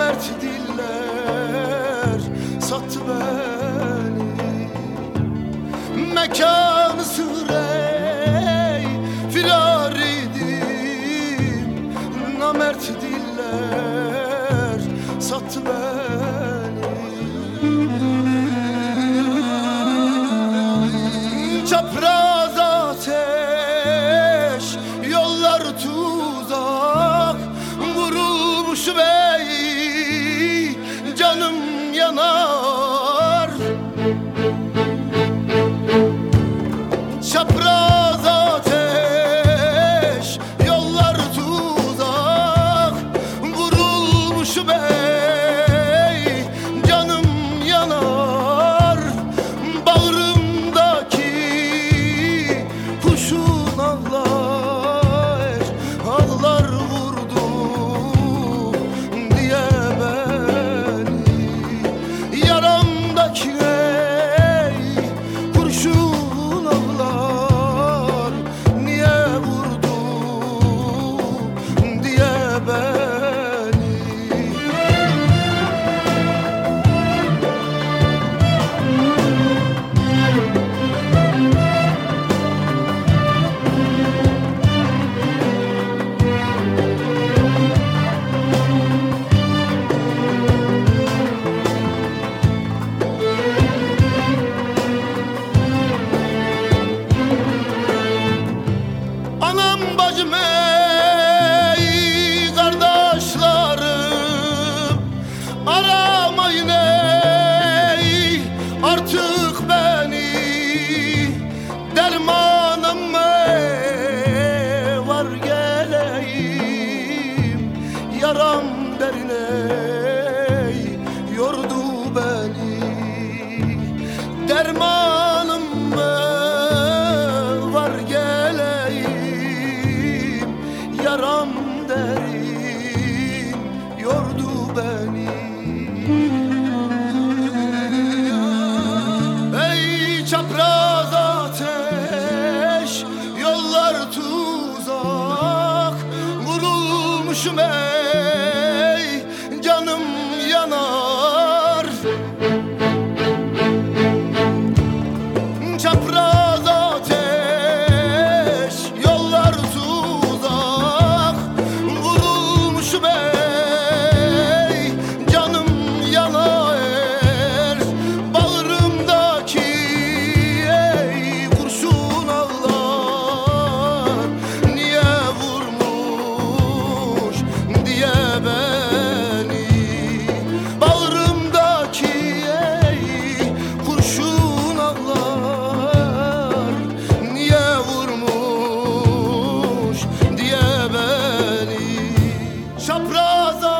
Mert diller sattı beni. Mekanı sürey firar idim Namert diller sattı beni. Çapraz ateş Dermanım ey var geleyim Yaram derin yordu beni. Ey çapraz ateş Yollar tuzak Vurulmuşum ey Chaprosa